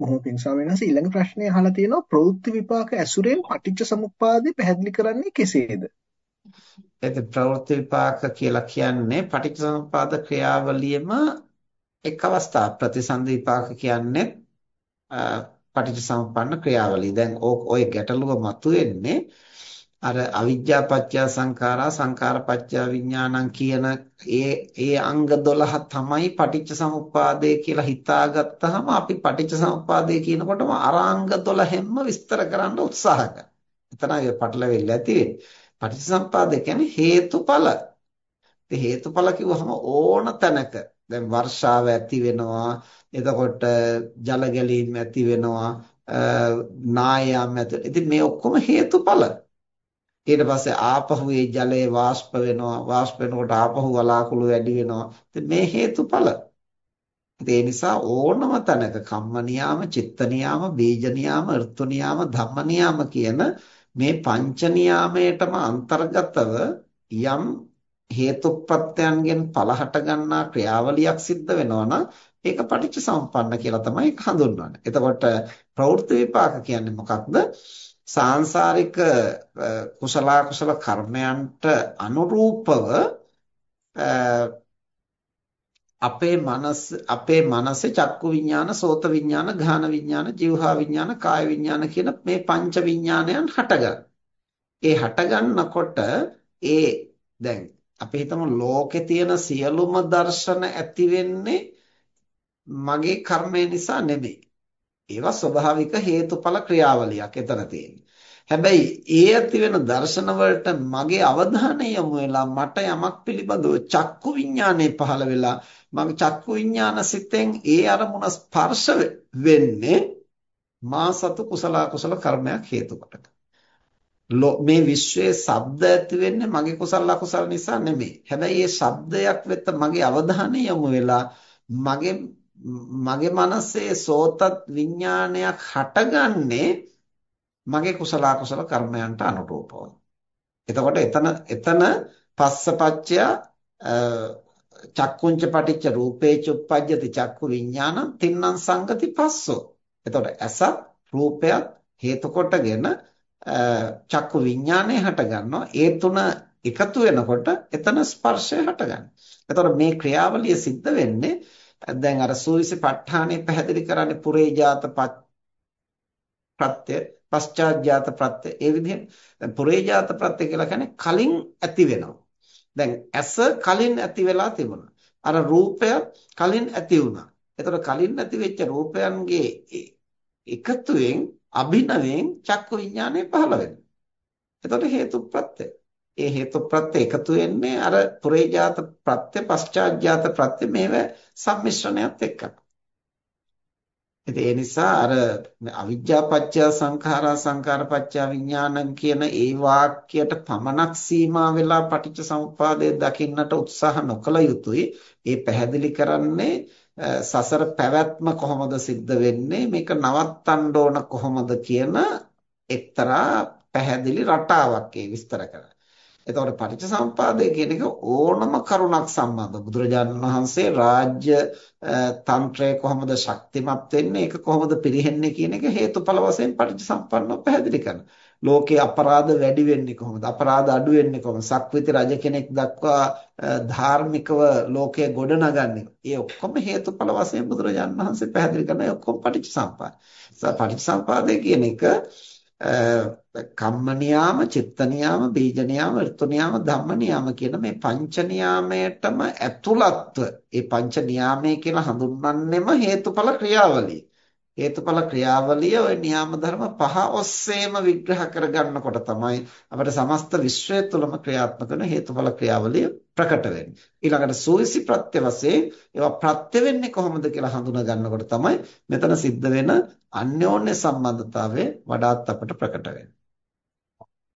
බොහොම පිං ස්වාමීන් වහන්සේ ඊළඟ ප්‍රශ්නේ අහලා තියෙනවා ප්‍රවෘත්ති විපාක ඇසුරෙන් පටිච්ච සමුප්පාදය පැහැදිලි කරන්නේ කෙසේද? එතෙ ප්‍රවෘත්ති විපාක කියලා කියන්නේ පටිච්ච සමුප්පාද ක්‍රියාවලියම එක් අවස්ථා ප්‍රතිසන්දි විපාක කියන්නේ පටිච්ච සමුප්පන්න ක්‍රියාවලිය. දැන් ඔය ගැටලුව මතුවෙන්නේ අර අවිජ්ජා පත්‍ය සංඛාරා සංඛාර පත්‍ය විඥානං කියන ඒ ඒ අංග 12 තමයි පටිච්ච සමුප්පාදය කියලා හිතාගත්තාම අපි පටිච්ච සමුප්පාදය කියනකොටම අරාංග 12ෙන්ම විස්තර කරන්න උත්සාහ කරනවා. එතනයි පටලවෙල්ල ඇති වෙන්නේ. පටිච්ච සමුප්පාදය කියන්නේ හේතුඵල. ඒ හේතුඵල කිව්වහම ඕන තැනක දැන් වර්ෂාව ඇති වෙනවා එතකොට ජල ගැලීම් ඇති වෙනවා නායම් ඇති ඉතින් මේ ඔක්කොම හේතුඵල ඊට පස්සේ ආපහු ඒ ජලය වාෂ්ප වෙනවා වාෂ්ප වෙනකොට ආපහු වලාකුළු වැඩි වෙනවා ඉතින් මේ හේතුඵල ඒ නිසා ඕනම තැනක කම්ම නියාම චිත්ත නියාම බීජ නියාම ඍතු නියාම ධම්ම නියාම කියන මේ පංච නියාමයටම අන්තර්ගතව යම් හේතුප්‍රත්‍යයන්ගෙන් පලහට ගන්නා ක්‍රියාවලියක් සිද්ධ වෙනවා නම් ඒක පටිච්ච සමුප්පන්න කියලා තමයි හඳුන්වන්නේ. එතකොට ප්‍රවෘත්ති විපාක කියන්නේ මොකක්ද? සාංශාරික කුසල කුසල කර්මයන්ට අනුරූපව අපේ මනස අපේ මනසේ චක්කු විඥාන, සෝත විඥාන, ගාන විඥාන, જીවහා විඥාන, කාය විඥාන කියන මේ පංච විඥානයන් හටගන්න. ඒ හටගන්නකොට ඒ දැන් අපි හිතමු ලෝකේ තියෙන සියලුම දර්ශන ඇති වෙන්නේ මගේ කර්මය නිසා නෙමෙයි. ඒවා ස්වභාවික හේතුඵල ක්‍රියාවලියක් එතන තියෙන්නේ. හැබැයි ඒ ඇති වෙන දර්ශන වලට මගේ අවධානය යොමු වෙලා මට යමක් පිළිබඳව චක්කු විඥානය පහළ වෙලා මගේ චක්කු විඥාන සිතෙන් ඒ අරමුණ ස්පර්ශ වෙන්නේ මා සතු කුසල කුසල කර්මයක් හේතු කොටක. මේ විශ්වයේ ශබ්ද ඇති වෙන්නේ මගේ කුසල අකුසල නිසා නෙමෙයි. හැබැයි මේ ශබ්දයක් වෙත මගේ අවධානය යොමු වෙලා මගේ මගේ මනසේ සෝතත් විඥානයක් හටගන්නේ මගේ කුසල අකුසල කර්මයන්ට අනුරූපව. එතකොට එතන එතන පස්සපච්චය චක්කුංච පටිච්ච රූපේච උප්පජ්ජති චක්කු විඥානං තින්නම් සංගති පස්සෝ. එතකොට ඇස රූපයත් හේතු කොටගෙන චක්කු විඥානය හට ගන්නවා. ඒ තුන එකතු වෙනකොට එතන ස්පර්ශය හට ගන්නවා. එතකොට මේ ක්‍රියාවලිය සිද්ධ වෙන්නේ දැන් අර සූවිසි ප ဋ ාණේ පැහැදිලි කරන්නේ පුරේජාත ප්‍රත්‍ය පශ්චාත්ජාත ප්‍රත්‍ය. ඒ විදිහෙන් දැන් පුරේජාත ප්‍රත්‍ය කියලා කියන්නේ කලින් ඇති වෙනවා. දැන් ඇස කලින් ඇති වෙලා තිබුණා. අර රූපය කලින් ඇති වුණා. එතකොට කලින් ඇති වෙච්ච රූපයන්ගේ එකතුවෙන් අභිනවයෙන් චක්කු විඥානය පහළ වෙනවා. එතකොට හේතු ප්‍රත්‍ය. ඒ හේතු ප්‍රත්‍ය එකතු වෙන්නේ අර පුරේජාත ප්‍රත්‍ය පශ්චාත්ජාත ප්‍රත්‍ය මේව සම්මිශ්‍රණයත් එක්ක. ඉතින් ඒ නිසා අර අවිජ්ජා පත්‍ය සංඛාරා සංඛාර පත්‍ය විඥානං කියන ඒ වාක්‍යයට පමණක් සීමා වෙලා පටිච්ච සමුප්පාදය දකින්නට උත්සාහ නොකළ යුතුයි. ඒ පැහැදිලි කරන්නේ සසර පැවැත්ම කොහොමද සිද්ධ වෙන්නේ මේක නවත්තන්න ඕන කොහොමද කියන එක්තරා පැහැදිලි රටාවක් ඒ විස්තර කරන්නේ. එතකොට පටිච්චසමුපාදය කියන එක ඕනම කරුණක් සම්බන්ධ බුදුරජාණන් වහන්සේ රාජ්‍ය තන්ත්‍රය කොහොමද ශක්තිමත් වෙන්නේ ඒක කොහොමද පිරිහෙන්නේ කියන එක හේතුඵල වශයෙන් පටිච්චසම්පන්නව පැහැදිලි කරනවා. ලෝකේ අපරාධ වැඩි වෙන්නේ කොහොමද? අපරාධ අඩු වෙන්නේ කොහොමද? සක්විති රජ කෙනෙක් දක්වා ධාර්මිකව ලෝකය ගොඩනගන්නේ. ඒ ඔක්කොම හේතුඵල වශයෙන් බුදුරජාණන් වහන්සේ පැහැදිලි කරනවා. ඒ ඔක්කොම පටිච්චසම්පාද. පටිච්චසම්පාදය කියන එක කම්ම නියාම, චිත්ත නියාම, බීජ නියාම, ඍතු නියාම, ධම්ම නියාම කියන මේ පංච නියාමයටම ඇතුළත්ව ඒ පංච නියාමයේ කියලා හඳුන්වන්නෙම හේතුඵල ක්‍රියාවලිය. හේතුඵල ක්‍රියාවලිය ওই නියාම ධර්ම පහ ඔස්සේම විග්‍රහ කරගන්නකොට තමයි අපිට සමස්ත විශ්වය තුළම ක්‍රියාත්මක වෙන හේතුඵල ක්‍රියාවලිය ප්‍රකට වෙන්නේ. ඊළඟට සූවිසි ප්‍රත්‍ය වශයෙන් ඒවා ප්‍රත්‍ය වෙන්නේ කොහොමද කියලා හඳුනා ගන්නකොට තමයි මෙතන සිද්ධ වෙන අන්‍යෝන්‍ය සම්බන්ධතාවය වඩාත් අපට ප්‍රකට වෙන්නේ.